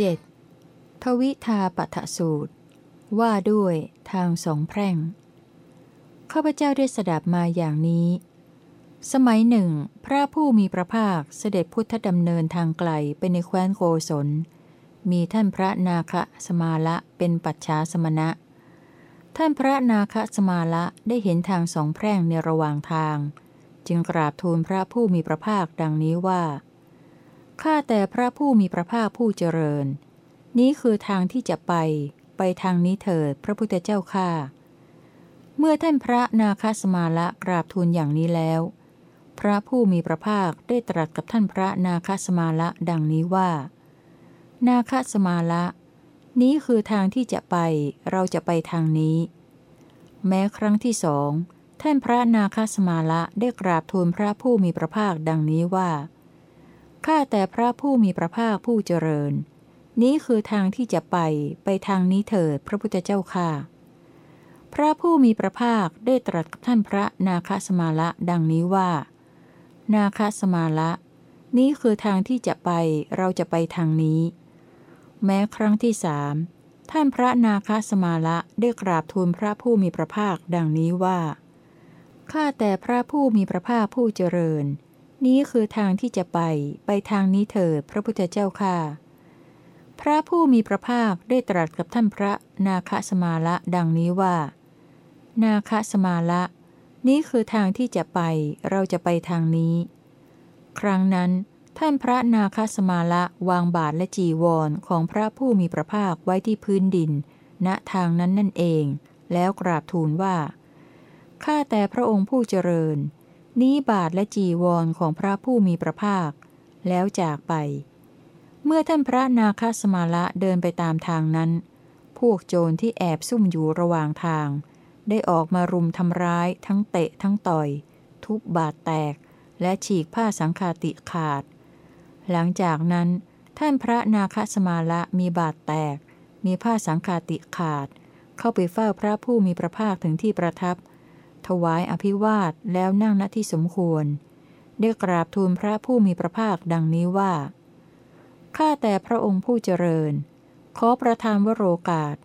7. ทวิทาปัทสูตร ว่าด้วยทางสองแพร่ง ข้าพเจ้าได้สดับมาอย่างนี้ สมัยหนึ่ง พระผู้มีพระภาคเสด็จพุทธดำเนินทางไกลไปในแคว้นโกศล มีท่านพระนาคสมาละเป็นปัจฉาสมณะ ท่านพระนาคสมาละได้เห็นทางสองแพร่งในระหว่างทาง จึงกราบทูลพระผู้มีพระภาคดังนี้ว่า ข้าแต่พระผู้มีพระภาคผู้เจริญ นี้คือทางที่จะไป ไปทางนี้เถิดพระพุทธเจ้าข้าเมื่อท่านพระนาคสมาละกราบทูลอย่างนี้แล้ว พระผู้มีพระภาคได้ตรัสกับท่านพระนาคสมาละดังนี้ว่า นาคสมาละนี้คือทางที่จะไป เราจะไปทางนี้ แม้ครั้งที่สอง ท่านพระนาคสมาละได้กราบทูลพระผู้มีพระภาคดังนี้ว่า ข้าแต่พระผู้มีพระภาคผู้เจริญ นี้คือทางที่จะไปไปทางนี้เถิดพระพุทธเจ้าค่ะ พระผู้มีพระภาคได้ตรัสกับท่านพระนาคสมาละดังนี้ว่า นาคสมาละ นี้คือทางที่จะไปเราจะไปทางนี้ แม้ครั้งที่สามท่านพระนาคสมาละได้กราบทูลพระผู้มีพระภาคดังนี้ว่าข้าแต่พระผู้มีพระภาคผู้เจริญ นี้คือทางที่จะไป ไปทางนี้เถิดพระพุทธเจ้าค่ะ พระผู้มีพระภาคได้ตรัสกับท่านพระนาคสมาละดังนี้ว่า นาคสมาละ นี้คือทางที่จะไป เราจะไปทางนี้ ครั้งนั้นท่านพระนาคสมาละวางบาทและจีวรของพระผู้มีพระภาคไว้ที่พื้นดิน ณทางนั้นนั่นเอง แล้วกราบทูลว่า ข้าแต่พระองค์ผู้เจริญ นี้บาทและจีวรของพระผู้มีพระภาค แล้วจากไป เมื่อท่านพระนาคสมาละเดินไปตามทางนั้น พวกโจรที่แอบซุ่มอยู่ระหว่างทาง ได้ออกมารุมทำร้ายทั้งเตะทั้งต่อย ทุบบาดแตก และฉีกผ้าสังคาติขาด หลังจากนั้น ท่านพระนาคสมาละมีบาดแตก มีผ้าสังคาติขาด เข้าไปเฝ้าพระผู้มีพระภาคถึงที่ประทับ ถวายอภิวาทแล้วนั่งณที่สมควร ได้กราบทูลพระผู้มีพระภาคดังนี้ว่า ข้าแต่พระองค์ผู้เจริญ ขอประทานวโรกาส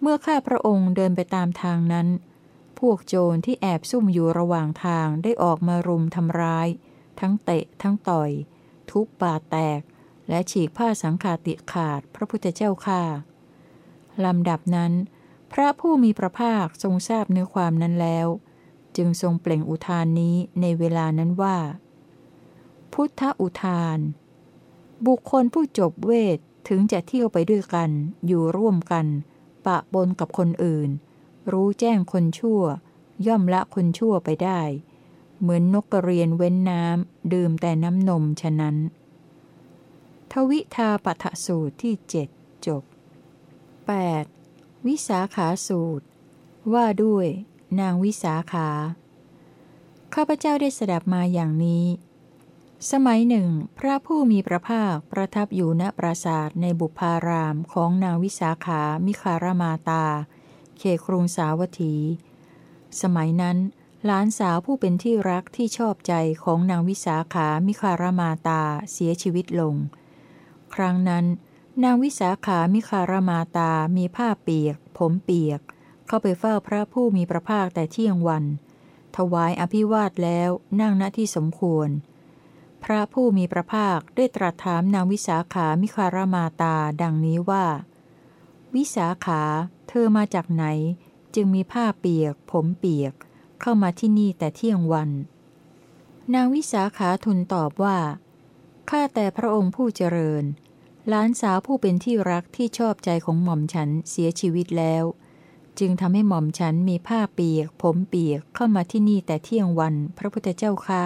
เมื่อข้าพระองค์เดินไปตามทางนั้น พวกโจรที่แอบซุ่มอยู่ระหว่างทางได้ออกมารุมทำร้าย ทั้งเตะทั้งต่อย ทุบบาดแตก และฉีกผ้าสังขาติขาดพระพุทธเจ้าข้าลำดับนั้นพระผู้มีพระภาคทรงทราบเนื้อความนั้นแล้ว จึงทรงเปล่งอุทานนี้ในเวลานั้นว่า พุทธอุทาน บุคคลผู้จบเวทถึงจะเที่ยวไปด้วยกัน อยู่ร่วมกัน ปะปนกับคนอื่น รู้แจ้งคนชั่ว ย่อมละคนชั่วไปได้ เหมือนนกกระเรียนเว้นน้ำดื่มแต่น้ำนมฉะนั้น ทวิทาปัทสูตรที่เจ็ดจบ 8. วิสาขาสูตร ว่าด้วย นางวิสาขา ข้าพเจ้าได้สดับมาอย่างนี้ สมัยหนึ่ง พระผู้มีพระภาคประทับอยู่ณปราสาทในบุพารามของนางวิสาขา มิคารมาตา เขครุงสาวัตถี สมัยนั้น หลานสาวผู้เป็นที่รักที่ชอบใจของนางวิสาขา มิคารมาตาเสียชีวิตลง ครั้งนั้นนางวิสาขามิคารมาตามีผ้าเปียก ผมเปียก เข้าไปเฝ้าพระผู้มีพระภาคแต่เที่ยงวัน ถวายอภิวาทแล้วนั่งณที่สมควร พระผู้มีพระภาคได้ตรัสถามนางวิสาขามิคารมาตาดังนี้ว่า วิสาขา เธอมาจากไหน จึงมีผ้าเปียก ผมเปียก เข้ามาที่นี่แต่เที่ยงวัน นางวิสาขาทูลตอบว่าข้าแต่พระองค์ผู้เจริญหลานสาวผู้เป็นที่รักที่ชอบใจของหม่อมฉันเสียชีวิตแล้ว จึงทำให้หม่อมฉันมีผ้าเปียก ผมเปียกเข้ามาที่นี่แต่เที่ยงวันพระพุทธเจ้าค่า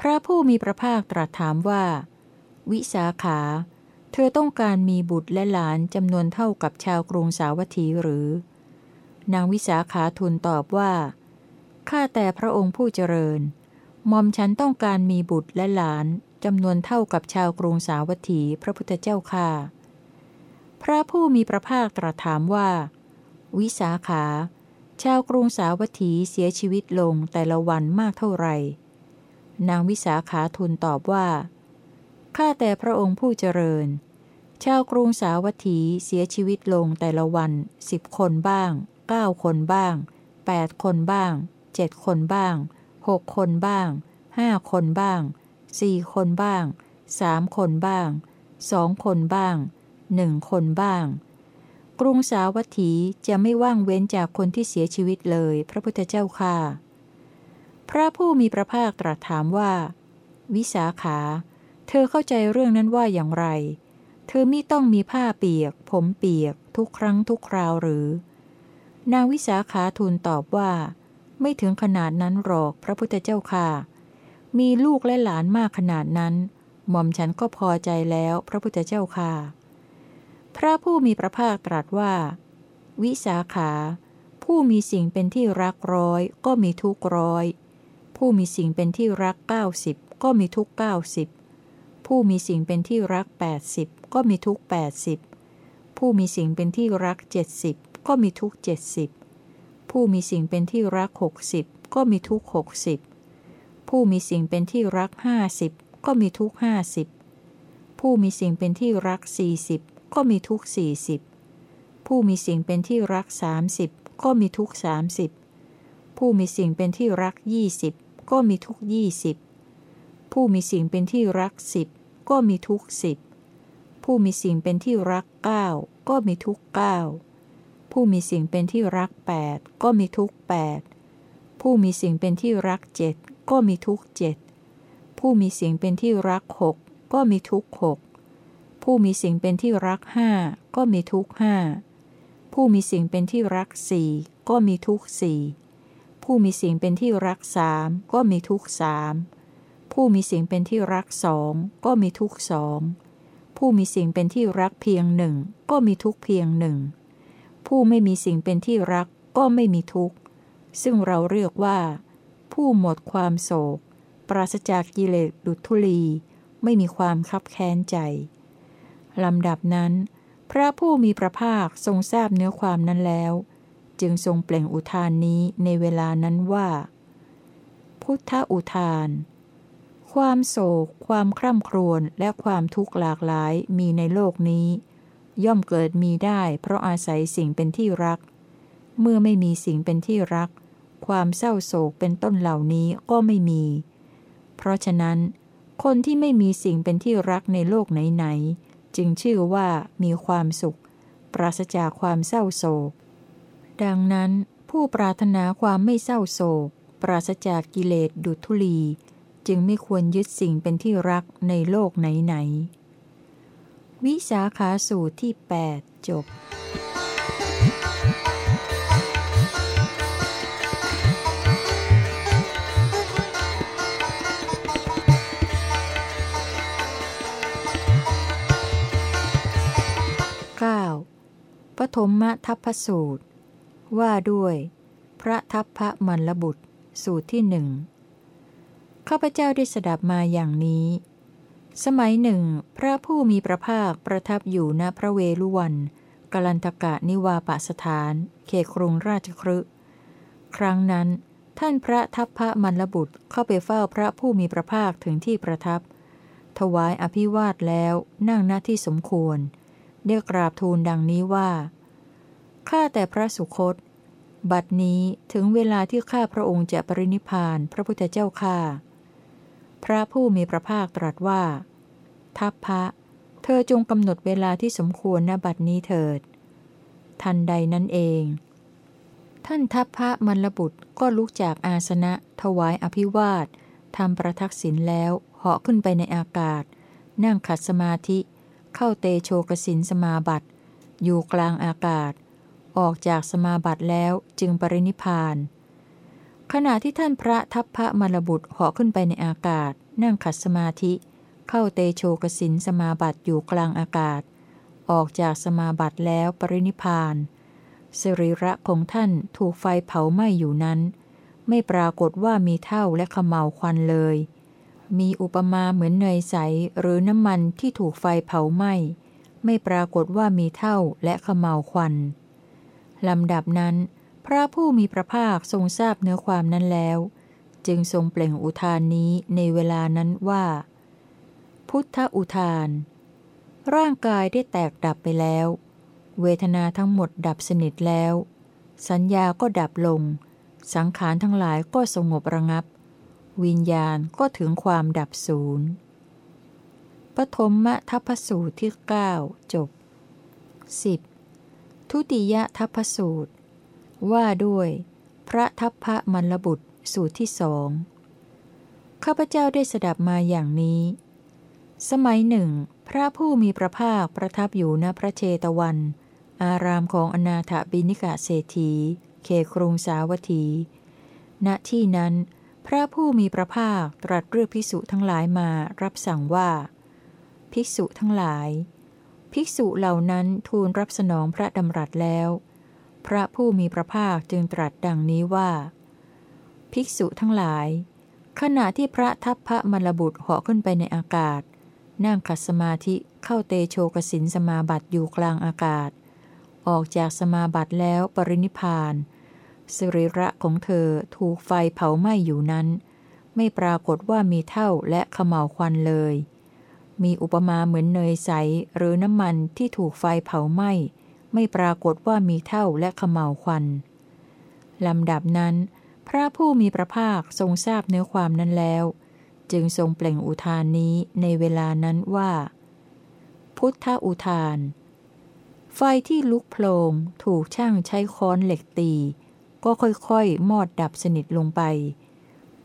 พระผู้มีพระภาคตรัสถามว่า วิสาขา เธอต้องการมีบุตรและหลานจำนวนเท่ากับชาวกรุงสาวัตถีหรือ นางวิสาขาทูลตอบว่า ข้าแต่พระองค์ผู้เจริญมอมฉันต้องการมีบุตรและหลานจำนวนเท่ากับชาวกรุงสาวัตถีพระพุทธเจ้าค่าพระผู้มีพระภาคตรัสถามว่า วิสาขา ชาวกรุงสาวัตถีเสียชีวิตลงแต่ละวันมากเท่าไหร่ นางวิสาขาทูลตอบว่า ข้าแต่พระองค์ผู้เจริญ ชาวกรุงสาวัตถีเสียชีวิตลงแต่ละวันสิบคนบ้างเก้าคนบ้างแปดคนบ้างเจ็ดคนบ้างหกคนบ้างห้าคนบ้างสี่คนบ้างสามคนบ้างสองคนบ้างหนึ่งคนบ้าง กรุงสาวัตถีจะไม่ว่างเว้นจากคนที่เสียชีวิตเลย พระพุทธเจ้าค่ะ พระผู้มีพระภาคตรัสถามว่า วิสาขา เธอเข้าใจเรื่องนั้นว่าอย่างไร เธอไมิต้องมีผ้าเปียก ผมเปียก ทุกครั้งทุกคราวหรือ นางวิสาขาทูลตอบว่า ไม่ถึงขนาดนั้นหรอกพระพุทธเจ้าค่ะ มีลูกและหลานมากขนาดนั้น หม่อมฉันก็พอใจแล้วพระพุทธเจ้าค่ะ พระผู้มีพระภาคตรัสว่า วิสาขา ผู้มีสิ่งเป็นที่รักร้อยก็มีทุกร้อย ผู้มีสิ่งเป็นที่รักเก้าสิบก็มีทุกเก้าสิบผู้มีสิ่งเป็นที่รักแปดสิบก็มีทุกแปดสิบผู้มีสิ่งเป็นที่รักเจ็ดสิบก็มีทุกเจ็ดสิบผู้มีสิ่งเป็นที่รักหกสิบก็มีทุกหกสิบผู้มีสิ่งเป็นที่รักห้าสิบก็มีทุกห้าสิบผู้มีสิ่งเป็นที่รักสี่สิบ ก็มีทุกสี่สิบผู้มีสิ่งเป็นที่รักสามสิบก็มีทุกสามสิบผู้มีสิ่งเป็นที่รักยี่สิบก็มีทุกยี่สิบผู้มีสิ่งเป็นที่รักสิบก็มีทุกสิบผู้มีสิ่งเป็นที่รักเก้าก็มีทุกเก้าผู้มีสิ่งเป็นที่รักแปดก็มีทุกแปดผู้มีสิ่งเป็นที่รักเจ็ดก็มีทุกเจ็ดผู้มีสิ่งเป็นที่รักหกก็มีทุกหก ผู้มีสิ่งเป็นที่รักห้าก็มีทุกห้าผู้มีสิ่งเป็นที่รักสี่ก็มีทุกสี่ผู้มีสิ่งเป็นที่รักสามก็มีทุกสามผู้มีสิ่งเป็นที่รักสองก็มีทุกสองผู้มีสิ่งเป็นที่รักเพียงหนึ่งก็มีทุกเพียงหนึ่งผู้ไม่มีสิ่งเป็นที่รักก็ไม่มีทุกข์ ซึ่งเราเรียกว่า ผู้หมดความโศก ปราศจากกิเลสดุทุลี ไม่มีความคับแค้นใจ ลำดับนั้น พระผู้มีพระภาคทรงทราบเนื้อความนั้นแล้ว จึงทรงเปล่งอุทานนี้ในเวลานั้นว่า พุทธอุทาน ความโศก ความคร่ำครวญและความทุกข์หลากหลายมีในโลกนี้ ย่อมเกิดมีได้เพราะอาศัยสิ่งเป็นที่รัก เมื่อไม่มีสิ่งเป็นที่รัก ความเศร้าโศกเป็นต้นเหล่านี้ก็ไม่มี เพราะฉะนั้น คนที่ไม่มีสิ่งเป็นที่รักในโลกไหนๆ จึงชื่อว่ามีความสุข ปราศจากความเศร้าโศก ดังนั้นผู้ปรารถนาความไม่เศร้าโศก ปราศจากกิเลสดุทุลี จึงไม่ควรยึดสิ่งเป็นที่รักในโลกไหนๆวิสาขาสูตรที่ 8 จบ ปฐมทัพพสูตร ว่าด้วย พระทัพพระมันลบุตร สูตรที่หนึ่งข้าพเจ้าได้สดับมาอย่างนี้ สมัยหนึ่ง พระผู้มีพระภาคประทับอยู่ณพระเวลุวันกลันตกะนิวาปสถาน เขครุงราชครึครั้งนั้นท่านพระทัพพระมันลบุตรเข้าไปเฝ้าพระผู้มีพระภาคถึงที่ประทับ ถวายอภิวาทแล้วนั่งหน้าที่สมควร ได้กราบทูลดังนี้ว่า ข้าแต่พระสุคต บัดนี้ถึงเวลาที่ข้าพระองค์จะปรินิพานพระพุทธเจ้าข้า พระผู้มีพระภาคตรัสว่า ทัพพระ เธอจงกำหนดเวลาที่สมควรณบัดนี้เถิด ทันใดนั้นเอง ท่านทัพพระมรบุตรก็ลุกจากอาสนะ ถวายอภิวาททำประทักษิณแล้วเหาะขึ้นไปในอากาศ นั่งขัดสมาธิ เข้าเตโชกสินสมาบัติ อยู่กลางอากาศ ออกจากสมาบัติแล้วจึงปรินิพานขณะที่ท่านพระทัพพระมรบุตรเหาะขึ้นไปในอากาศ นั่งขัดสมาธิ เข้าเตโชกสินสมาบัติอยู่กลางอากาศ ออกจากสมาบัติแล้วปรินิพานสรีระของท่านถูกไฟเผาไหม้อยู่นั้น ไม่ปรากฏว่ามีเท่าและขมเหลาควันเลย มีอุปมาเหมือนเนยใสหรือน้ำมันที่ถูกไฟเผาไหม้ ไม่ปรากฏว่ามีเท่าและขมเหลาควัน ลำดับนั้น พระผู้มีพระภาคทรงทราบเนื้อความนั้นแล้ว จึงทรงเปล่งอุทานนี้ในเวลานั้นว่า พุทธอุทาน ร่างกายได้แตกดับไปแล้ว เวทนาทั้งหมดดับสนิทแล้ว สัญญาก็ดับลง สังขารทั้งหลายก็สงบระงับ วิญญาณก็ถึงความดับศูนย์ปฐมทัพสูตรที่ 9 จบ 10. ทุติยทัพสูตร ว่าด้วย พระทัพพระมลบุตรสูตรที่สองข้าพเจ้าได้สดับมาอย่างนี้ สมัยหนึ่ง พระผู้มีพระภาคประทับอยู่ณพระเชตวัน อารามของอนาถบินิกาเศรษฐีเขครุงสาวัตถี ณที่นั้น พระผู้มีพระภาคตรัสเรียกภิกษุทั้งหลายมารับสั่งว่า ภิกษุทั้งหลาย ภิกษุเหล่านั้นทูลรับสนองพระดำรัสแล้ว พระผู้มีพระภาคจึงตรัสดังนี้ว่า ภิกษุทั้งหลาย ขณะที่พระทัพพระมรบุตรเหาะขึ้นไปในอากาศ นั่งขัดสมาธิเข้าเตโชกสินสมาบัติอยู่กลางอากาศ ออกจากสมาบัติแล้วปรินิพาน สิริระของเธอถูกไฟเผาไหม้อยู่นั้น ไม่ปรากฏว่ามีเท่าและขมเหลาควันเลย มีอุปมาเหมือนเนยใสหรือน้ำมันที่ถูกไฟเผาไหม้ ไม่ปรากฏว่ามีเท่าและขมเหลาควันลำดับนั้น พระผู้มีพระภาคทรงทราบเนื้อความนั้นแล้ว จึงทรงเปล่งอุทานนี้ในเวลานั้นว่า พุทธอุทาน ไฟที่ลุกโพลงถูกช่างใช้ค้อนเหล็กตี ก็ค่อยๆ มอดดับสนิทลงไป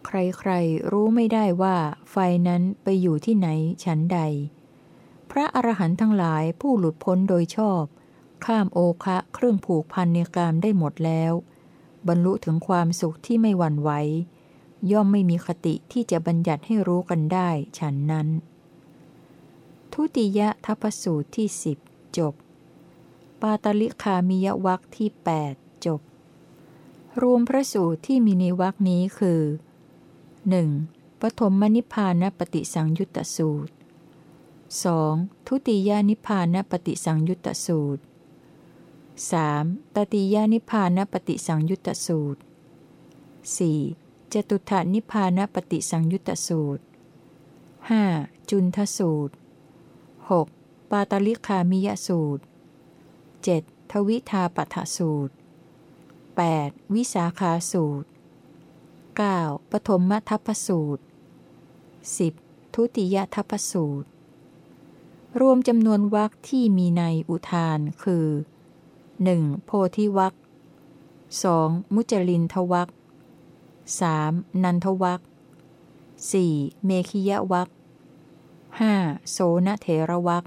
ใครๆ รู้ไม่ได้ว่าไฟนั้นไปอยู่ที่ไหนชั้นใด พระอรหันต์ทั้งหลายผู้หลุดพ้นโดยชอบ ข้ามโอคะเครื่องผูกพันในกามได้หมดแล้ว บรรลุถึงความสุขที่ไม่หวั่นไหว ย่อมไม่มีคติที่จะบัญญัติให้รู้กันได้ฉันนั้น ทุติยทัพสูตรที่สิบจบ ปาตลิคามิยวักที่ 8 รวมพระสูตรที่มีในวักนี้คือ 1. ปฐมมนิพานปฏิสังยุตตสูตร 2. ทุติยานิพานปฏิสังยุตตสูตร 3. ตติยานิพานปฏิสังยุตตสูตร 4. จตุถานิพานปฏิสังยุตตสูตร 5. จุนทสูตร 6. ปาตลิคามิยสูตร 7. ทวิทาปัฏสูตร 8. วิสาขาสูตร 9. ปฐมทัพสูตร 10. ทุติยทัพสูตร รวมจำนวนวรรคที่มีในอุทานคือ 1. โพธิวรรค 2. มุจลินทวรรค 3. นันทวรรค 4. เมขิยวรรค 5. โสนเถรวรรค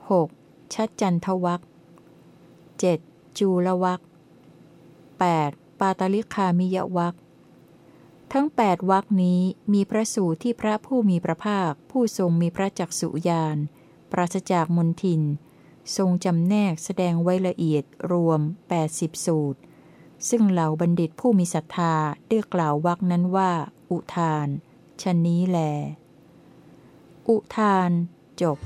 6. ชัดจันทวรรค 7. จูลวรรค 8. ปาตาลิคามิยวักทั้ง 8วักนี้มีพระสูตรที่พระผู้มีพระภาค ผู้ทรงมีพระจักสุญาณปราศจากมนทิน ทรงจำแนกแสดงไว้ละเอียดรวม 80 สูตร ซึ่งเหล่าบัณฑิตผู้มีศรัทธาได้กล่าววักนั้นว่า อุทานชนนี้แล อุทานจบ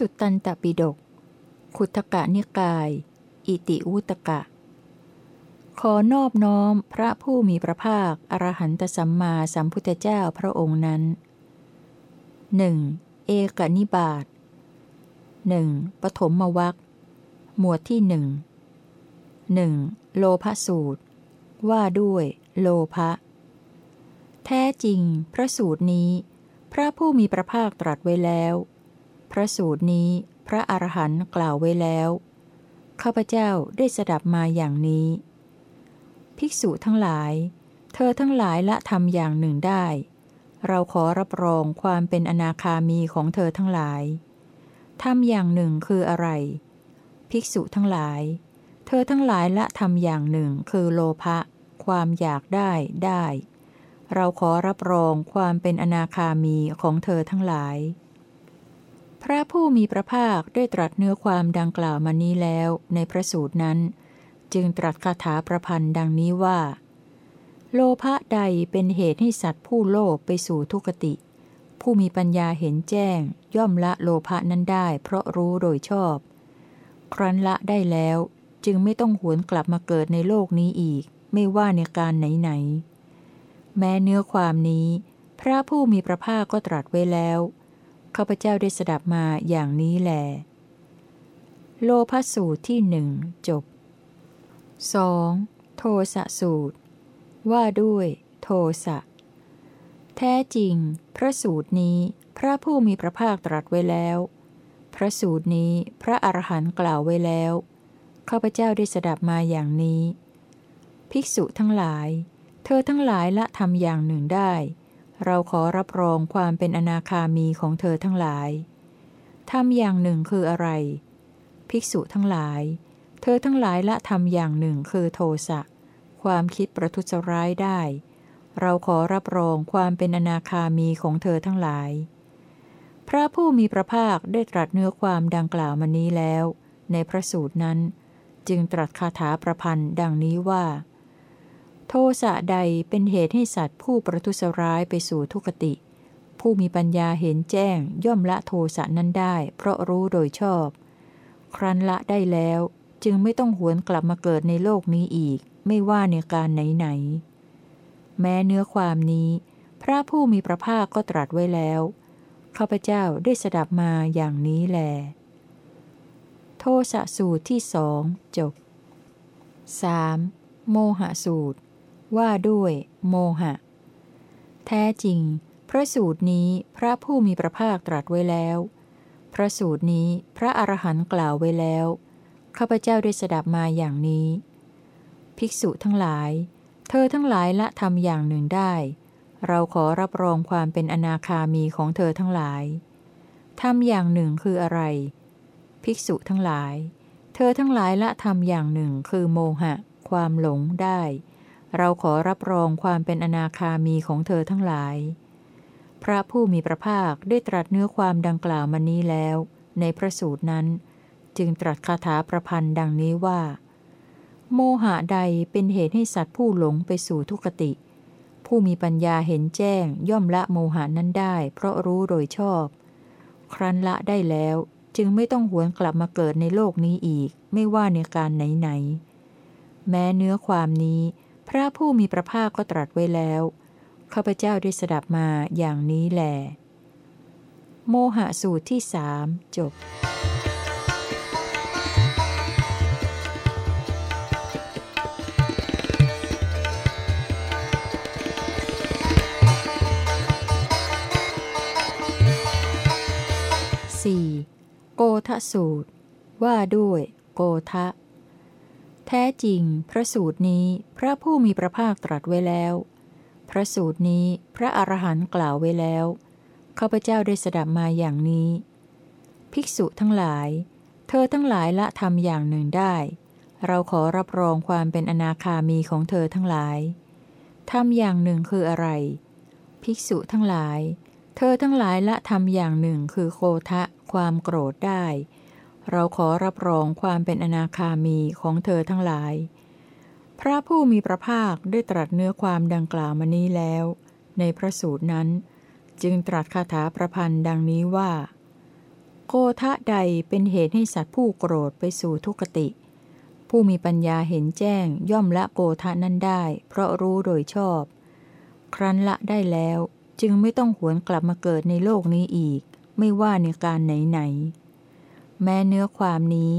สุตตันตปิฎกขุทกะนิกาย อิติวุตกะ ขอนอบน้อมพระผู้มีพระภาค อรหันตสัมมาสัมพุทธเจ้าพระองค์นั้นหนึ่งเอกนิบาตหนึ่งปฐมมวัคหมวดที่หนึ่งหนึ่งโลภสูตร ว่าด้วยโลภะแท้จริง พระสูตรนี้ พระผู้มีพระภาคตรัสไว้แล้ว พระสูตรนี้พระอรหันต์กล่าวไว้แล้ว ข้าพเจ้าได้สดับมาอย่างนี้ ภิกษุทั้งหลาย เธอทั้งหลายละทำอย่างหนึ่งได้ เราขอรับรองความเป็นอนาคามีของเธอทั้งหลายทำอย่างหนึ่งคืออะไร ภิกษุทั้งหลาย เธอทั้งหลายละทำอย่างหนึ่งคือโลภะความอยากได้ได้ เราขอรับรองความเป็นอนาคามีของเธอทั้งหลาย พระผู้มีพระภาคได้ตรัสเนื้อความดังกล่าวมานี้แล้วในพระสูตรนั้น จึงตรัสคาถาประพันธ์ดังนี้ว่า โลภะใดเป็นเหตุให้สัตว์ผู้โลภไปสู่ทุกติ ผู้มีปัญญาเห็นแจ้ง ย่อมละโลภะนั้นได้ เพราะรู้โดยชอบ ครั้นละได้แล้วจึงไม่ต้องหวนกลับมาเกิดในโลกนี้อีก ไม่ว่าในการไหนๆแม้เนื้อความนี้ พระผู้มีพระภาคก็ตรัสไว้แล้ว ข้าพเจ้าได้สดับมาอย่างนี้แหลโลภสูตรที่หนึ่งจบ 2. โทสะสูตร ว่าด้วย โทสะ แท้จริง พระสูตรนี้พระผู้มีพระภาคตรัสไว้แล้ว พระสูตรนี้พระอรหันต์กล่าวไว้แล้วข้าพเจ้าได้สดับมาอย่างนี้ ภิกษุทั้งหลาย เธอทั้งหลายละทำอย่างหนึ่งได้ เราขอรับรองความเป็นอนาคามีของเธอทั้งหลายทำอย่างหนึ่งคืออะไร ภิกษุทั้งหลาย เธอทั้งหลายละทำอย่างหนึ่งคือโทสะ ความคิดประทุษร้ายได้ เราขอรับรองความเป็นอนาคามีของเธอทั้งหลาย พระผู้มีพระภาคได้ตรัสเนื้อความดังกล่าวมานี้แล้ว ในพระสูตรนั้น จึงตรัสคาถาประพันธ์ดังนี้ว่า โทสะใดเป็นเหตุให้สัตว์ผู้ประทุษร้ายไปสู่ทุกติ ผู้มีปัญญาเห็นแจ้งย่อมละโทสะนั้นได้ เพราะรู้โดยชอบ ครั้นละได้แล้ว จึงไม่ต้องหวนกลับมาเกิดในโลกนี้อีก ไม่ว่าในการไหนๆแม้เนื้อความนี้ พระผู้มีพระภาคก็ตรัสไว้แล้วข้าพเจ้าได้สดับมาอย่างนี้แล โทสะสูตรที่สองจบ 3. โมหะสูตร ว่าด้วย โมหะ แท้จริง พระสูตรนี้พระผู้มีพระภาคตรัสไว้แล้ว พระสูตรนี้พระอรหันต์กล่าวไว้แล้วข้าพเจ้าได้สดับมาอย่างนี้ ภิกษุทั้งหลาย เธอทั้งหลายละทำอย่างหนึ่งได้ เราขอรับรองความเป็นอนาคามีของเธอทั้งหลายทำอย่างหนึ่งคืออะไร ภิกษุทั้งหลาย เธอทั้งหลายละทำอย่างหนึ่งคือโมหะ ความหลงได้ เราขอรับรองความเป็นอนาคามีของเธอทั้งหลาย พระผู้มีพระภาคได้ตรัสเนื้อความดังกล่าวมานี้แล้ว ในพระสูตรนั้น จึงตรัสคาถาประพันธ์ดังนี้ว่า โมหะใดเป็นเหตุให้สัตว์ผู้หลงไปสู่ทุกติ ผู้มีปัญญาเห็นแจ้งย่อมละโมหานั้นได้ เพราะรู้โดยชอบ ครั้นละได้แล้วจึงไม่ต้องหวนกลับมาเกิดในโลกนี้อีก ไม่ว่าในการไหนๆแม้เนื้อความนี้ พระผู้มีพระภาคก็ตรัสไว้แล้วข้าพเจ้าได้สดับมาอย่างนี้แหลโมหะสูตรที่สามจบสี่โกทสูตร ว่าด้วยโกทะ แท้จริง พระสูตรนี้พระผู้มีพระภาคตรัสไว้แล้ว พระสูตรนี้พระอรหันต์กล่าวไว้แล้วข้าพเจ้าได้สดับมาอย่างนี้ ภิกษุทั้งหลาย เธอทั้งหลายละทำอย่างหนึ่งได้ เราขอรับรองความเป็นอนาคามีของเธอทั้งหลายทำอย่างหนึ่งคืออะไร ภิกษุทั้งหลาย เธอทั้งหลายละทำอย่างหนึ่งคือโคทะความโกรธได้ เราขอรับรองความเป็นอนาคามีของเธอทั้งหลาย พระผู้มีพระภาคได้ตรัสเนื้อความดังกล่าวมานี้แล้ว ในพระสูตรนั้น จึงตรัสคาถาประพันธ์ดังนี้ว่า โกทะใดเป็นเหตุให้สัตว์ผู้โกรธไปสู่ทุกติ ผู้มีปัญญาเห็นแจ้งย่อมละโกทะนั้นได้ เพราะรู้โดยชอบ ครั้นละได้แล้วจึงไม่ต้องหวนกลับมาเกิดในโลกนี้อีก ไม่ว่าในการไหนๆ แม้เนื้อความนี้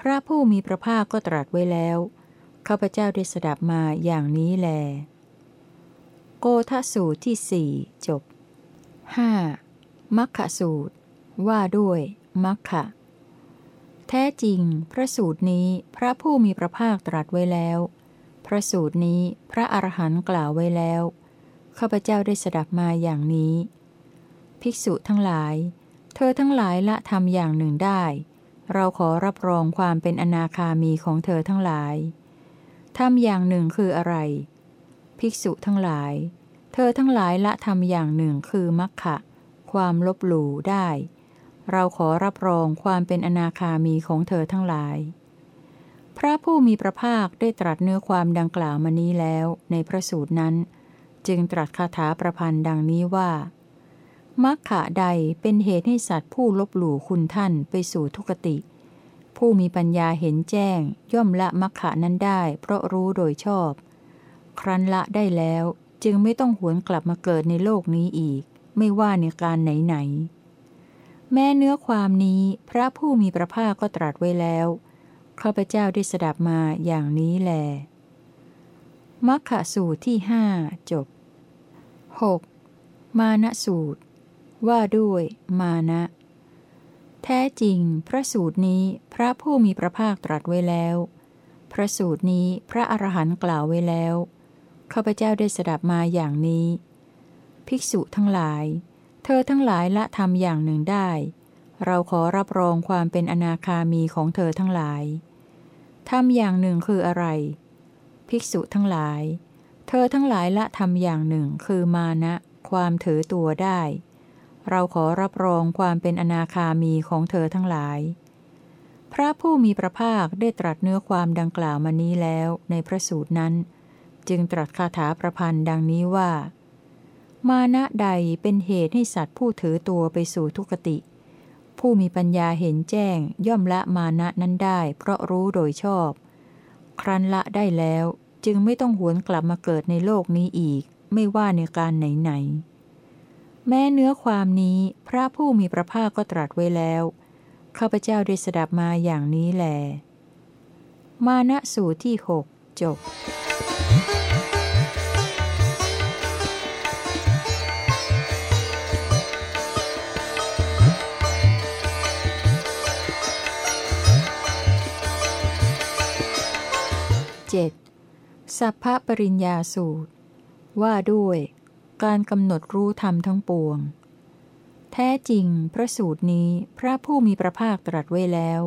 พระผู้มีพระภาคก็ตรัสไว้แล้วข้าพเจ้าได้สดับมาอย่างนี้แล โกทสูตรที่สี่จบ 5. มัคคสูตร ว่าด้วย มัคคะแท้จริง พระสูตรนี้พระผู้มีพระภาคตรัสไว้แล้ว พระสูตรนี้พระอรหันต์กล่าวไว้แล้วข้าพเจ้าได้สดับมาอย่างนี้ ภิกษุทั้งหลาย ธอทั้งหลายละทำอย่างหนึ่งได้ เราขอรับรองความเป็นอนาคามีของเธอทั้งหลายทำอย่างหนึ่งคืออะไร ภิกษุทั้งหลาย เธอทั้งหลายละทำอย่างหนึ่งคือมัคคะความลบหลู่ได้ เราขอรับรองความเป็นอนาคามีของเธอทั้งหลาย พระผู้มีพระภาคได้ตรัสเนื้อความดังกล่าวมานี้แล้วในพระสูตรนั้น จึงตรัสคาถาประพันธ์ดังนี้ว่า มักขะใดเป็นเหตุให้สัตว์ผู้ลบหลู่คุณท่านไปสู่ทุกติ ผู้มีปัญญาเห็นแจ้ง ย่อมละมักขะนั้นได้ เพราะรู้โดยชอบ ครั้นละได้แล้วจึงไม่ต้องหวนกลับมาเกิดในโลกนี้อีก ไม่ว่าในการไหนไหนแม้เนื้อความนี้พระผู้มีพระภาคก็ตรัสไว้แล้วข้าพเจ้าได้สดับมาอย่างนี้แลมัคคสูตรที่หจบ 6. มานะสูตร ว่าด้วยมานะ แท้จริง พระสูตรนี้พระผู้มีพระภาคตรัสไว้แล้ว พระสูตรนี้พระอรหันต์กล่าวไว้แล้วข้าพเจ้าได้สดับมาอย่างนี้ ภิกษุทั้งหลาย เธอทั้งหลายละทำอย่างหนึ่งได้ เราขอรับรองความเป็นอนาคามีของเธอทั้งหลายทำอย่างหนึ่งคืออะไร ภิกษุทั้งหลาย เธอทั้งหลายละทำอย่างหนึ่งคือมานะ ความถือตัวได้ เราขอรับรองความเป็นอนาคามีของเธอทั้งหลาย พระผู้มีพระภาคได้ตรัสเนื้อความดังกล่าวมานี้แล้วในพระสูตรนั้น จึงตรัสคาถาประพันธ์ดังนี้ว่า มานะใดเป็นเหตุให้สัตว์ผู้ถือตัวไปสู่ทุกติ ผู้มีปัญญาเห็นแจ้งย่อมละมานะนั้นได้ เพราะรู้โดยชอบ ครั้นละได้แล้วจึงไม่ต้องหวนกลับมาเกิดในโลกนี้อีก ไม่ว่าในการไหนไหน แม้เนื้อความนี้พระผู้มีพระภาคก็ตรัสไว้แล้วข้าพเจ้าได้สดับมาอย่างนี้แล มานะสูตรที่หกจบ 7. สัพพปริญญาสูตร ว่าด้วย การกำหนดรู้ธรรมทั้งปวง แท้จริง พระสูตรนี้พระผู้มีพระภาคตรัสไว้แล้ว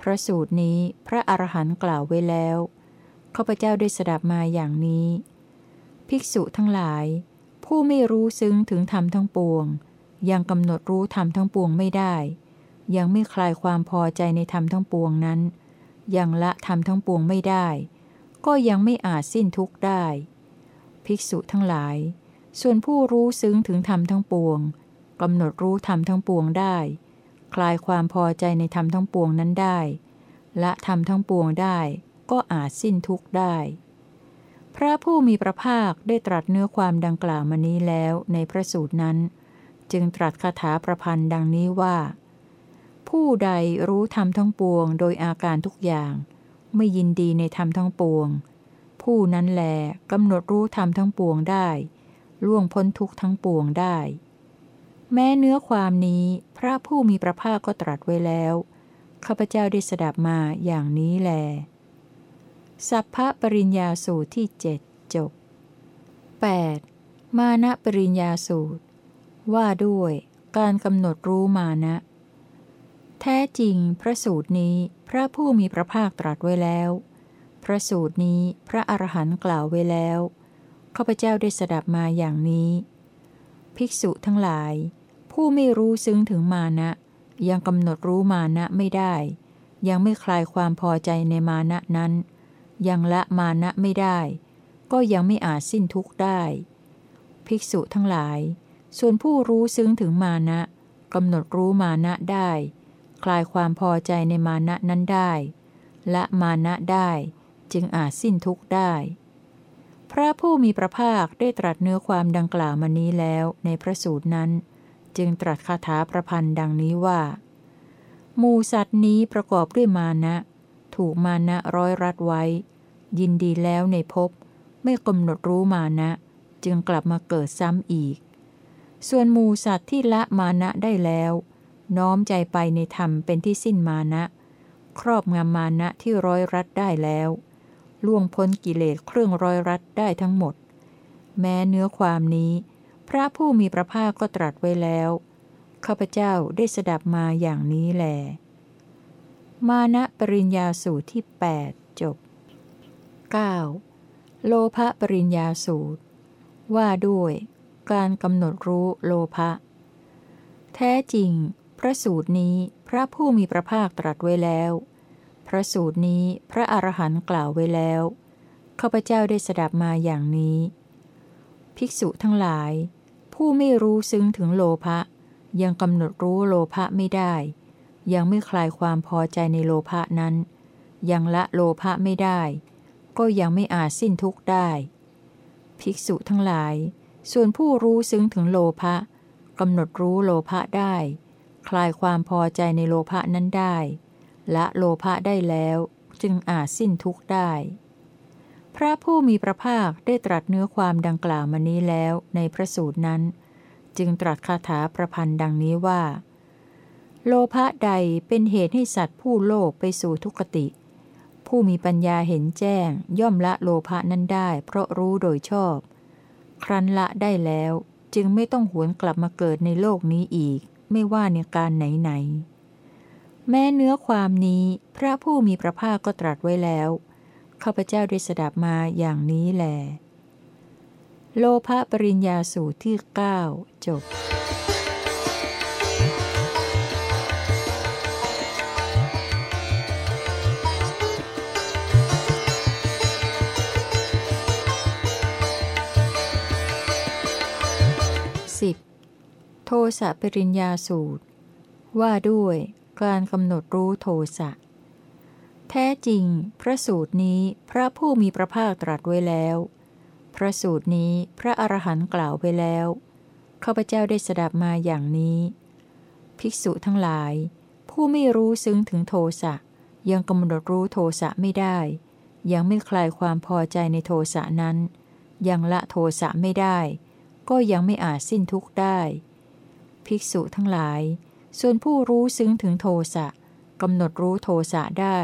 พระสูตรนี้พระอรหันต์กล่าวไว้แล้ว ข้าพเจ้าได้สดับมาอย่างนี้ ภิกษุทั้งหลาย ผู้ไม่รู้ซึ้งถึงธรรมทั้งปวง ยังกำหนดรู้ธรรมทั้งปวงไม่ได้ ยังไม่คลายความพอใจในธรรมทั้งปวงนั้น ยังละธรรมทั้งปวงไม่ได้ ก็ยังไม่อาจสิ้นทุกข์ได้ ภิกษุทั้งหลาย ส่วนผู้รู้ซึ้งถึงธรรมทั้งปวงกำหนดรู้ธรรมทั้งปวงได้ คลายความพอใจในธรรมทั้งปวงนั้นได้ และธรรมทั้งปวงได้ ก็อาจสิ้นทุกข์ได้ พระผู้มีพระภาคได้ตรัสเนื้อความดังกล่าวมานี้แล้วในพระสูตรนั้น จึงตรัสคาถาประพันธ์ดังนี้ว่า ผู้ใดรู้ธรรมทั้งปวงโดยอาการทุกอย่าง ไม่ยินดีในธรรมทั้งปวง ผู้นั้นแลกำหนดรู้ธรรมทั้งปวงได้ ล่วงพ้นทุกทั้งปวงได้ แม้เนื้อความนี้พระผู้มีพระภาคก็ตรัสไว้แล้วข้าพเจ้าได้สดับมาอย่างนี้แล สัพพะปริญญาสูตรที่เจ็ดจบ 8. มานะปริญญาสูตร ว่าด้วยการกำหนดรู้มานะ แท้จริงพระสูตรนี้พระผู้มีพระภาคตรัสไว้แล้ว พระสูตรนี้พระอรหันต์กล่าวไว้แล้ว ข้าพเจ้าได้สดับมาอย่างนี้ ภิกษุทั้งหลาย ผู้ไม่รู้ซึ้งถึงมานะ ยังกำหนดรู้มานะไม่ได้ ยังไม่คลายความพอใจในมานะนั้น ยังละมานะไม่ได้ ก็ยังไม่อาจสิ้นทุกข์ได้ ภิกษุทั้งหลาย ส่วนผู้รู้ซึ้งถึงมานะกำหนดรู้มานะได้ คลายความพอใจในมานะนั้นได้และมานะได้ จึงอาจสิ้นทุกข์ได้ พระผู้มีพระภาคได้ตรัสเนื้อความดังกล่าวมานี้แล้วในพระสูตรนั้น จึงตรัสคาถาประพันธ์ดังนี้ว่า มูสัตว์นี้ประกอบด้วยมานะ ถูกมานะร้อยรัดไว้ ยินดีแล้วในภพไม่กำหนดรู้มานะ จึงกลับมาเกิดซ้ำอีก ส่วนมูสัตว์ที่ละมานะได้แล้ว น้อมใจไปในธรรมเป็นที่สิ้นมานะ ครอบงำมานะที่ร้อยรัดได้แล้ว ล่วงพ้นกิเลสเครื่องร้อยรัดได้ทั้งหมด แม้เนื้อความนี้ พระผู้มีพระภาคก็ตรัสไว้แล้ว ข้าพเจ้าได้สดับมาอย่างนี้แล มานะปริญญาสูตรที่ 8 จบ 9. โลภะปริญญาสูตร ว่าด้วยการกำหนดรู้โลภะ แท้จริง พระสูตรนี้พระผู้มีพระภาคตรัสไว้แล้ว พระสูตรนี้พระอรหันต์กล่าวไว้แล้วข้าพเจ้าได้สดับมาอย่างนี้ ภิกษุทั้งหลายผผู้ไม่รู้ซึ้งถึงโลภะยังกำหนดรู้โลภะไม่ได้ ยังไม่คลายความพอใจในโลภะนั้น ยังละโลภะไม่ได้ ก็ยังไม่อาจสิ้นทุกข์ได้ ภิกษุทั้งหลาย ส่วนผู้รู้ซึ้งถึงโลภะกำหนดรู้โลภะได้ คลายความพอใจในโลภะนั้นได้ ละโลภะได้แล้ว จึงอาจสิ้นทุกข์ได้ พระผู้มีพระภาคได้ตรัสเนื้อความดังกล่าวมานี้แล้วในพระสูตรนั้น จึงตรัสคาถาประพันธ์ดังนี้ว่า โลภะใดเป็นเหตุให้สัตว์ผู้โลภไปสู่ทุกติ ผู้มีปัญญาเห็นแจ้ง ย่อมละโลภะนั้นได้ เพราะรู้โดยชอบ ครั้นละได้แล้วจึงไม่ต้องหวนกลับมาเกิดในโลกนี้อีก ไม่ว่าในการไหนไหน แม้เนื้อความนี้พระผู้มีพระภาคก็ตรัสไว้แล้วข้าพเจ้าได้สดับมาอย่างนี้แล โลภปริญญาสูตรที่ 9 จบสิบโทสะปริญญาสูตร ว่าด้วย การกำหนดรู้โทสะ แท้จริง พระสูตรนี้พระผู้มีพระภาคตรัสไว้แล้ว พระสูตรนี้พระอรหันต์กล่าวไว้แล้ว ข้าพเจ้าได้สดับมาอย่างนี้ ภิกษุทั้งหลาย ผู้ไม่รู้ซึ้งถึงโทสะ ยังกำหนดรู้โทสะไม่ได้ ยังไม่คลายความพอใจในโทสะนั้น ยังละโทสะไม่ได้ ก็ยังไม่อาจสิ้นทุกข์ได้ ภิกษุทั้งหลาย ส่วนผู้รู้ซึ้งถึงโทสะกำหนดรู้โทสะได้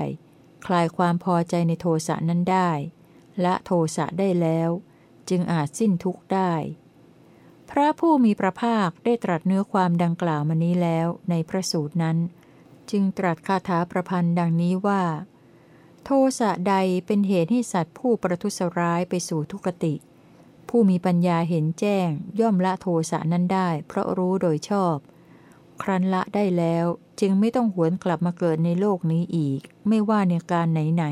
คลายความพอใจในโทสะนั้นได้ละโทสะได้แล้ว จึงอาจสิ้นทุกข์ได้ พระผู้มีพระภาคได้ตรัสเนื้อความดังกล่าวมานี้แล้วในพระสูตรนั้น จึงตรัสคาถาประพันธ์ดังนี้ว่า โทสะใดเป็นเหตุให้สัตว์ผู้ประทุษร้ายไปสู่ทุกติ ผู้มีปัญญาเห็นแจ้งย่อมละโทสะนั้นได้ เพราะรู้โดยชอบ ครั้นละได้แล้วจึงไม่ต้องหวนกลับมาเกิดในโลกนี้อีก ไม่ว่าในการไหน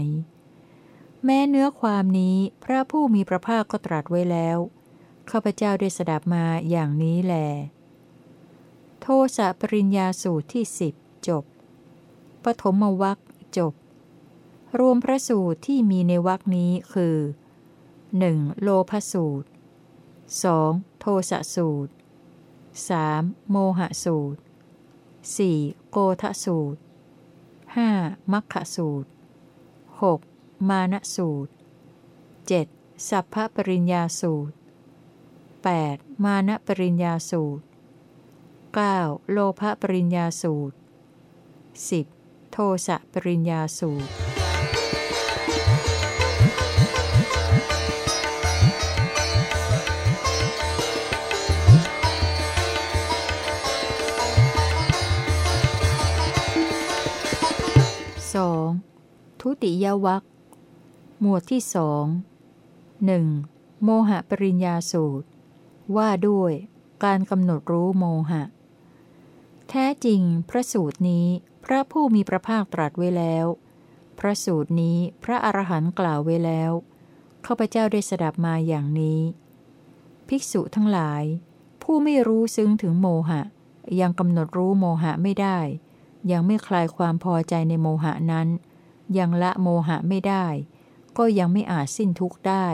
ๆแม้เนื้อความนี้พระผู้มีพระภาคก็ตรัสไว้แล้วข้าพเจ้าได้สดับมาอย่างนี้แล โทสะปริญญาสูตรที่สิบจบปฐมวัคจบ รวมพระสูตรที่มีในวัคนี้คือ 1. โลภสูตร 2. โทสะสูตร 3. โมหสูตร 4. โกทสูตร 5. มัคคสูตร 6. มานสูตร 7. สัพพปริญญาสูตร 8. มานปริญญาสูตร 9. โลภปริญญาสูตร 10. โทสะปริญญาสูตร ทุติยวัคหมวดที่สองหนึ่งโมหะปริญญาสูตร ว่าด้วยการกำหนดรู้โมหะ แท้จริงพระสูตรนี้พระผู้มีพระภาคตรัสไว้แล้ว พระสูตรนี้พระอรหันต์กล่าวไว้แล้วข้าพเจ้าได้สดับมาอย่างนี้ ภิกษุทั้งหลาย ผู้ไม่รู้ซึ้งถึงโมหะ ยังกำหนดรู้โมหะไม่ได้ ยังไม่คลายความพอใจในโมหะนั้น ยังละโมหะไม่ได้ ก็ยังไม่อาจสิ้นทุกข์ได้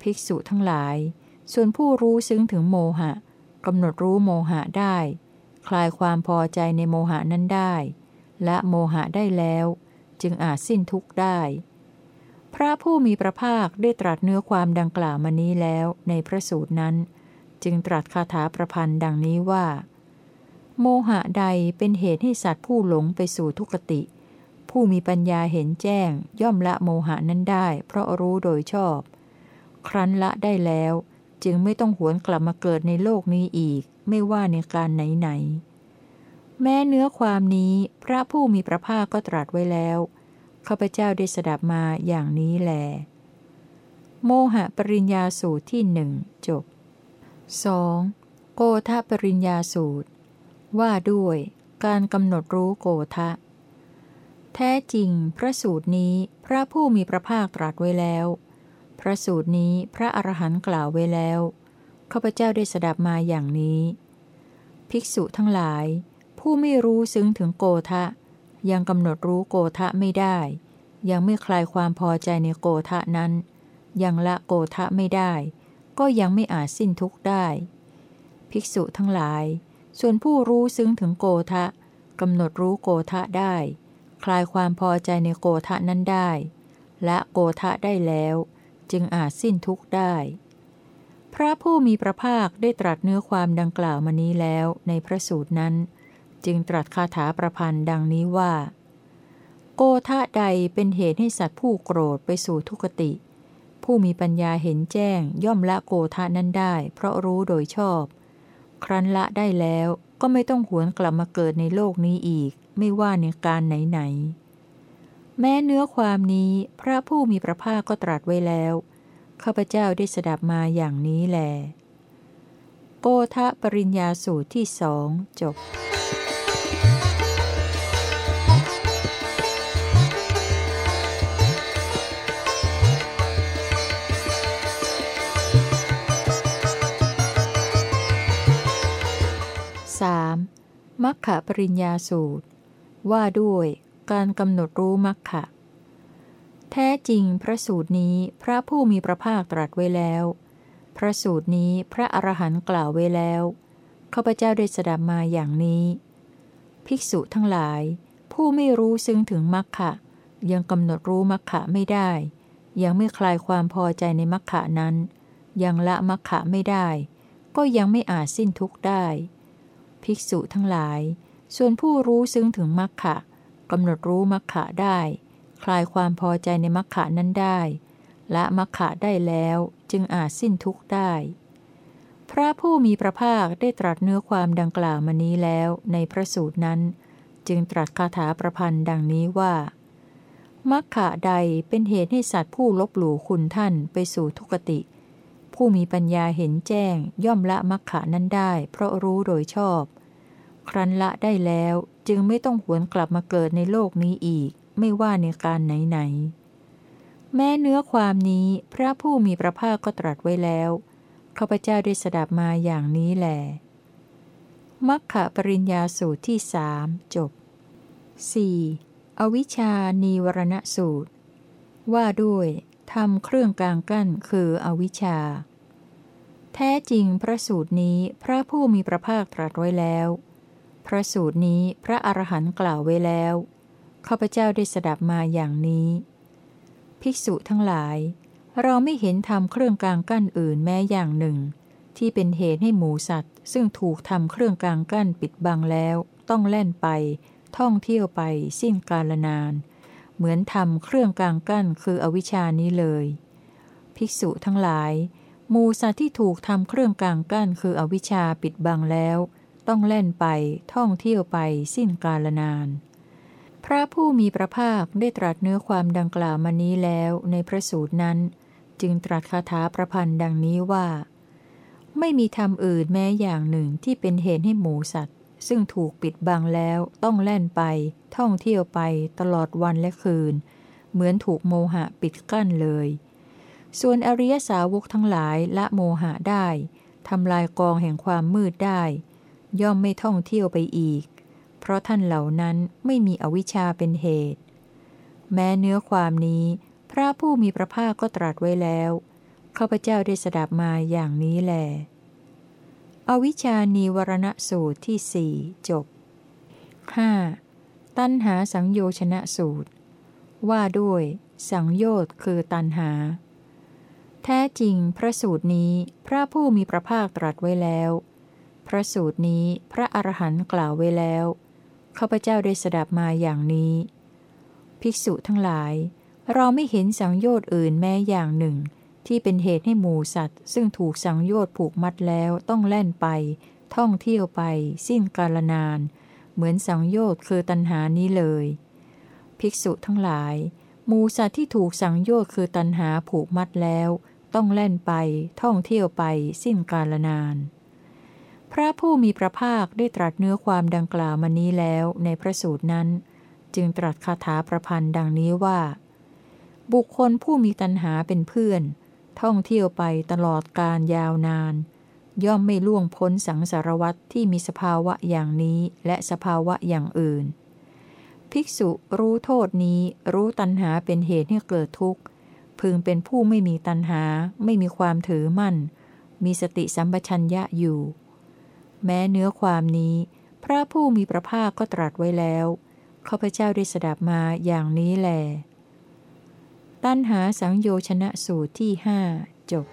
ภิกษุทั้งหลาย ส่วนผู้รู้ซึ้งถึงโมหะกำหนดรู้โมหะได้ คลายความพอใจในโมหะนั้นได้ละโมหะได้แล้ว จึงอาจสิ้นทุกข์ได้ พระผู้มีพระภาคได้ตรัสเนื้อความดังกล่าวมานี้แล้วในพระสูตรนั้น จึงตรัสคาถาประพันธ์ดังนี้ว่า โมหะใดเป็นเหตุให้สัตว์ผู้หลงไปสู่ทุกติ ผู้มีปัญญาเห็นแจ้ง ย่อมละโมหะนั้นได้ เพราะรู้โดยชอบ ครั้นละได้แล้ว จึงไม่ต้องหวนกลับมาเกิดในโลกนี้อีก ไม่ว่าในการไหนไหนแม้เนื้อความนี้พระผู้มีพระภาคก็ตรัสไว้แล้วข้าพเจ้าได้สดับมาอย่างนี้แล โมหะปริญญาสูตรที่หนึ่งจบ 2. โกทะปริญญาสูตร ว่าด้วยการกำหนดรู้โกทะ แท้จริง พระสูตรนี้พระผู้มีพระภาคตรัสไว้แล้ว พระสูตรนี้พระอรหันต์กล่าวไว้แล้วข้าพเจ้าได้สดับมาอย่างนี้ ภิกษุทั้งหลาย ผู้ไม่รู้ซึ้งถึงโกทะ ยังกำหนดรู้โกทะไม่ได้ ยังไม่คลายความพอใจในโกทะนั้น ยังละโกทะไม่ได้ ก็ยังไม่อาจสิ้นทุกข์ได้ ภิกษุทั้งหลาย ส่วนผู้รู้ซึ้งถึงโกทะกำหนดรู้โกทะได้ คลายความพอใจในโกทะนั้นได้ และโกทะได้แล้ว จึงอาจสิ้นทุกข์ได้ พระผู้มีพระภาคได้ตรัสเนื้อความดังกล่าวมานี้แล้วในพระสูตรนั้น จึงตรัสคาถาประพันธ์ดังนี้ว่า โกธะใดเป็นเหตุให้สัตว์ผู้โกรธไปสู่ทุกติ ผู้มีปัญญาเห็นแจ้งย่อมละโกธะนั้นได้ เพราะรู้โดยชอบ ครั้นละได้แล้วก็ไม่ต้องหวนกลับมาเกิดในโลกนี้อีก ไม่ว่าในการไหนๆ แม้เนื้อความนี้พระผู้มีพระภาคก็ตรัสไว้แล้ว ข้าพเจ้าได้สดับมาอย่างนี้แล โกทะปริญญาสูตรที่สองจบ 3. มัคคะปริญญาสูตร ว่าด้วยการกำหนดรู้มัคคะแท้จริงพระสูตรนี้พระผู้มีพระภาคตรัสไว้แล้ว พระสูตรนี้พระอรหันต์กล่าวไว้แล้วข้าพเจ้าได้สดับมาอย่างนี้ ภิกษุทั้งหลาย ผู้ไม่รู้ซึ้งถึงมัคคะยังกำหนดรู้มัคคะไม่ได้ ยังไม่คลายความพอใจในมัคคะนั้น ยังละมัคคะไม่ได้ ก็ยังไม่อาจสิ้นทุกข์ได้ ภิกษุทั้งหลาย ส่วนผู้รู้ซึ้งถึงมรรคะกำหนดรู้มรรคะได้ คลายความพอใจในมรรคะนั้นได้ และมรรคะได้แล้วจึงอาจสิ้นทุกข์ได้ พระผู้มีพระภาคได้ตรัสเนื้อความดังกล่าวมานี้แล้วในพระสูตรนั้น จึงตรัสคาถาประพันธ์ดังนี้ว่ามัคคะใดเป็นเหตุให้สัตว์ผู้ลบหลู่คุณท่านไปสู่ทุกติ ผู้มีปัญญาเห็นแจ้ง ย่อมละมักขะนั้นได้ เพราะรู้โดยชอบ ครั้นละได้แล้วจึงไม่ต้องหวนกลับมาเกิดในโลกนี้อีก ไม่ว่าในการไหนๆแม้เนื้อความนี้พระผู้มีพระภาคก็ตรัสไว้แล้วข้าพเจ้าได้สดับมาอย่างนี้แหลมัคคะปริญญาสูตรที่สามจบ 4. อวิชานีวรณสูตร ว่าด้วยทำเครื่องกลางกั้นคืออวิชชา ท้จริงพระสูตรนี้พระผู้มีพระภาคตรัสไว้แล้ว พระสูตรนี้พระอรหันต์กล่าวไว้แล้วข้าพเจ้าได้สดับมาอย่างนี้ ภิกษุทั้งหลาย เราไม่เห็นทำเครื่องกลางกั้นอื่นแม้อย่างหนึ่ง ที่เป็นเหตุให้หมูสัตว์ ซึ่งถูกทำเครื่องกลางกั้นปิดบังแล้ว ต้องแล่นไป ท่องเที่ยวไปสิ้นกาลนาน เหมือนทำเครื่องกลางกั้นคืออวิชานี้เลย ภิกษุทั้งหลาย มูสัตว์ที่ถูกทำเครื่องกลางกั้นคืออวิชชาปิดบังแล้ว ต้องเล่นไปท่องเที่ยวไปสิ้นกาลนาน พระผู้มีพระภาคได้ตรัสเนื้อความดังกล่าวมานี้แล้วในพระสูตรนั้น จึงตรัสคาถาประพันธ์ดังนี้ว่า ไม่มีธรรมอื่นแม้อย่างหนึ่งที่เป็นเหตุให้หมูสัตว์ ซึ่งถูกปิดบังแล้วต้องแล่นไป ท่องเที่ยวไปตลอดวันและคืน เหมือนถูกโมหะปิดกั้นเลย ส่วนอริยสาวกทั้งหลายละโมหะได้ทำลายกองแห่งความมืดได้ ย่อมไม่ท่องเที่ยวไปอีก เพราะท่านเหล่านั้นไม่มีอวิชชาเป็นเหตุ แม้เนื้อความนี้ พระผู้มีพระภาคก็ตรัสไว้แล้วข้าพเจ้าได้สดับมาอย่างนี้แล อวิชานีวรณสูตรที่สี่จบ 5. ตัณหาสังโยชนะสูตร ว่าด้วย สังโยชน์คือตัณหา แท้จริงพระสูตรนี้พระผู้มีพระภาคตรัสไว้แล้ว พระสูตรนี้พระอรหันต์กล่าวไว้แล้วข้าพเจ้าได้สดับมาอย่างนี้ ภิกษุทั้งหลาย เราไม่เห็นสังโยชน์อื่นแม้อย่างหนึ่ง ที่เป็นเหตุให้หมูสัตว์ ซึ่งถูกสังโยชน์ผูกมัดแล้วต้องแล่นไป ท่องเที่ยวไป สิ้นกาลนาน เหมือนสังโยชน์คือตัณหานี้เลย ภิกษุทั้งหลายหมูสัตว์ที่ถูกสังโยชน์คือตัณหาผูกมัดแล้ว ต้องแล่นไป ท่องเที่ยวไป สิ้นกาลนาน พระผู้มีพระภาคได้ตรัสเนื้อความดังกล่าวมานี้แล้วในพระสูตรนั้น จึงตรัสคาถาประพันธ์ดังนี้ว่า บุคคลผู้มีตัณหาเป็นเพื่อน ท่องเที่ยวไปตลอดการยาวนาน ย่อมไม่ล่วงพ้นสังสารวัตที่มีสภาวะอย่างนี้และสภาวะอย่างอื่น ภิกษุรู้โทษนี้รู้ตัณหาเป็นเหตุให้เกิดทุกข์ พึงเป็นผู้ไม่มีตัณหา ไม่มีความถือมั่น มีสติสัมปชัญญะอยู่ แม้เนื้อความนี้ พระผู้มีพระภาคก็ตรัสไว้แล้วข้าพเจ้าได้สดับมาอย่างนี้แลตัณหาสังโยชนะสูตรที่หจบ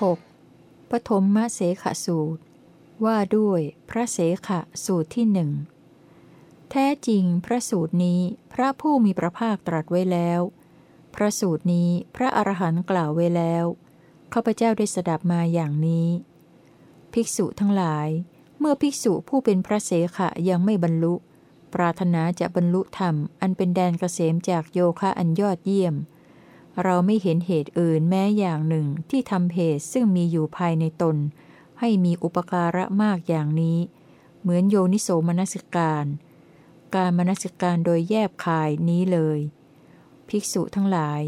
6. ปฐมมเสขสูตร ว่าด้วยพระเสขสูตรที่หนึ่งแท้จริงพระสูตรนี้พระผู้มีพระภาคตรัสไว้แล้ว พระสูตรนี้พระอรหันต์กล่าวไว้แล้วข้าพเจ้าได้สดับมาอย่างนี้ ภิกษุทั้งหลาย เมื่อภิกษุผู้เป็นพระเสขะยังไม่บรรลุ ปรารถนาจะบรรลุธรรมอันเป็นแดนเกษมจากโยคะอันยอดเยี่ยม เราไม่เห็นเหตุอื่นแม้อย่างหนึ่งที่ทำเหตุซึ่งมีอยู่ภายในตน ให้มีอุปการะมากอย่างนี้ เหมือนโยนิโสมนสิการ การมนสิการโดยแยบคายนี้เลย ภิกษุทั้งหลาย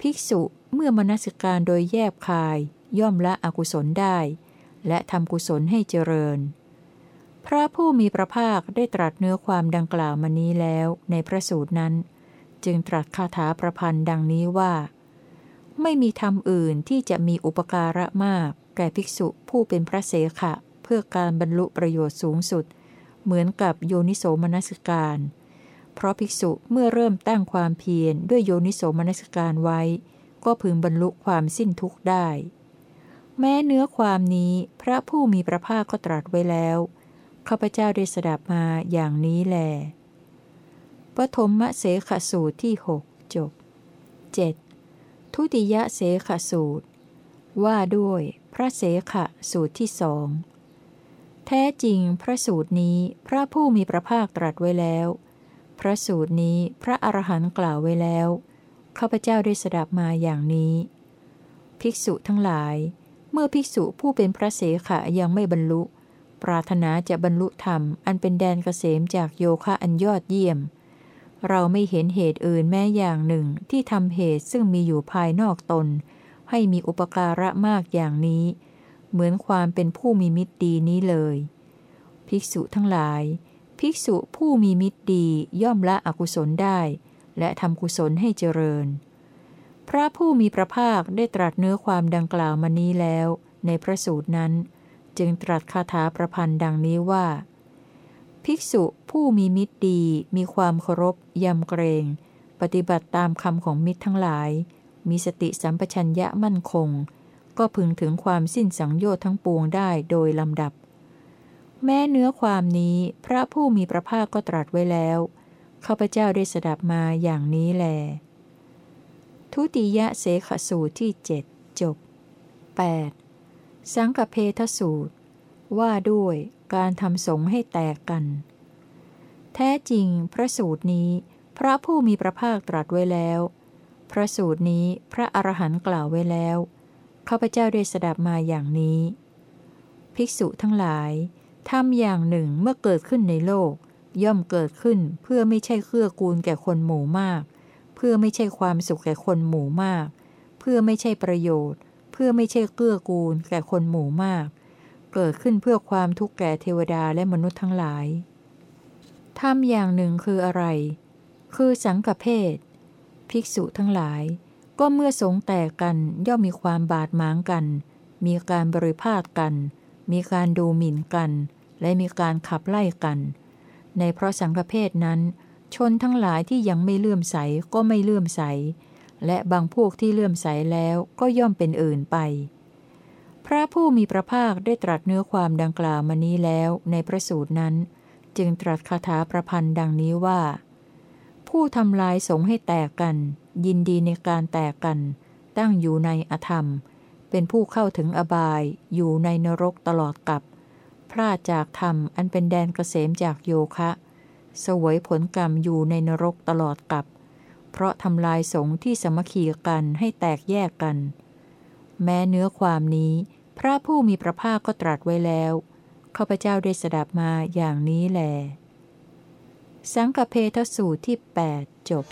ภิกษุเมื่อมนสิการโดยแยบคาย ย่อมละอกุศลได้ และทำกุศลให้เจริญ พระผู้มีพระภาคได้ตรัสเนื้อความดังกล่าวมานี้แล้วในพระสูตรนั้น จึงตรัสคาถาประพันธ์ดังนี้ว่า ไม่มีธรรมอื่นที่จะมีอุปการะมาก แก่ภิกษุผู้เป็นพระเสขะ เพื่อการบรรลุประโยชน์สูงสุด เหมือนกับโยนิโสมนสิการ เพราะภิกษุเมื่อเริ่มตั้งความเพียรด้วยโยนิโสมนสิการไว้ ก็พึงบรรลุความสิ้นทุกข์ได้ แม้เนื้อความนี้พระผู้มีพระภาคก็ตรัสไว้แล้วข้าพเจ้าได้สดับมาอย่างนี้แหล ปฐมมเสขสูตรที่หกจบ 7. ทุติยเสขสูตร ว่าด้วยพระเสขสูตรที่สองแท้จริงพระสูตรนี้พระผู้มีพระภาคตรัสไว้แล้ว พระสูตรนี้พระอรหันต์กล่าวไว้แล้วข้าพเจ้าได้สดับมาอย่างนี้ ภิกษุทั้งหลาย เมื่อภิกษุผู้เป็นพระเสขะยังไม่บรรลุ ปรารถนาจะบรรลุธรรมอันเป็นแดนเกษมจากโยคะอันยอดเยี่ยม เราไม่เห็นเหตุอื่นแม้อย่างหนึ่งที่ทำเหตุซึ่งมีอยู่ภายนอกตน ให้มีอุปการะมากอย่างนี้ เหมือนความเป็นผู้มีมิตรดีนี้เลย ภิกษุทั้งหลาย ภิกษุผู้มีมิตรดีย่อมละอกุศลได้ และทำกุศลให้เจริญ พระผู้มีพระภาคได้ตรัสเนื้อความดังกล่าวมานี้แล้ว ในพระสูตรนั้น จึงตรัสคาถาประพันธ์ดังนี้ว่า ภิกษุ ผู้มีมิตรดีมีความเคารพยำเกรง ปฏิบัติตามคำของมิตรทั้งหลาย มีสติสัมปชัญญะมั่นคง ก็พึงถึงความสิ้นสังโยชน์ทั้งปวงได้โดยลำดับ แม้เนื้อความนี้พระผู้มีพระภาคก็ตรัสไว้แล้วข้าพเจ้าได้สดับมาอย่างนี้แล ทุติยะเสขสูตรที่เจ็ดจบ 8. สังกเพทสูตร ว่าด้วยการทำสงให้แตกกัน แท้จริง พระสูตรนี้ พระผู้มีพระภาคตรัสไว้แล้ว พระสูตรนี้พระอรหันต์กล่าวไว้แล้วข้าพเจ้าได้สดับมาอย่างนี้ ภิกษุทั้งหลายทำอย่างหนึ่งเมื่อเกิดขึ้นในโลก ย่อมเกิดขึ้นเพื่อไม่ใช่เครือกูลแก่คนหมู่มาก เพื่อไม่ใช่ความสุขแก่คนหมู่มาก เพื่อไม่ใช่ประโยชน์ เพื่อไม่ใช่เกื้อกูลแก่คนหมู่มาก เกิดขึ้นเพื่อความทุกข์แก่เทวดาและมนุษย์ทั้งหลาย ทำอย่างหนึ่งคืออะไร คือสังกเพศภิกษุทั้งหลาย ก็เมื่อสงแตกกันย่อมมีความบาดหมางกัน มีการบริพาทกัน มีการดูหมิ่นกัน และมีการขับไล่กัน ในเพราะสังกเพศนั้น ชนทั้งหลายที่ยังไม่เลื่อมใสก็ไม่เลื่อมใส และบางพวกที่เลื่อมใสแล้วก็ย่อมเป็นอื่นไป พระผู้มีพระภาคได้ตรัสเนื้อความดังกล่าวมานี้แล้วในพระสูตรนั้น จึงตรัสคาถาประพันธ์ดังนี้ว่า ผู้ทำลายสงให้แตกกัน ยินดีในการแตกกัน ตั้งอยู่ในอธรรม เป็นผู้เข้าถึงอบาย อยู่ในนรกตลอดกับพลาดจากธรรมอันเป็นแดนเกษมจากโยคะ สวยผลกรรมอยู่ในนรกตลอดกับ เพราะทำลายสงที่สมัคคีกันให้แตกแยกกัน แม้เนื้อความนี้ พระผู้มีพระภาคก็ตรัสไว้แล้ว ข้าพเจ้าได้สดับมาอย่างนี้แล สังกเพทสูตรที่ 8 จบ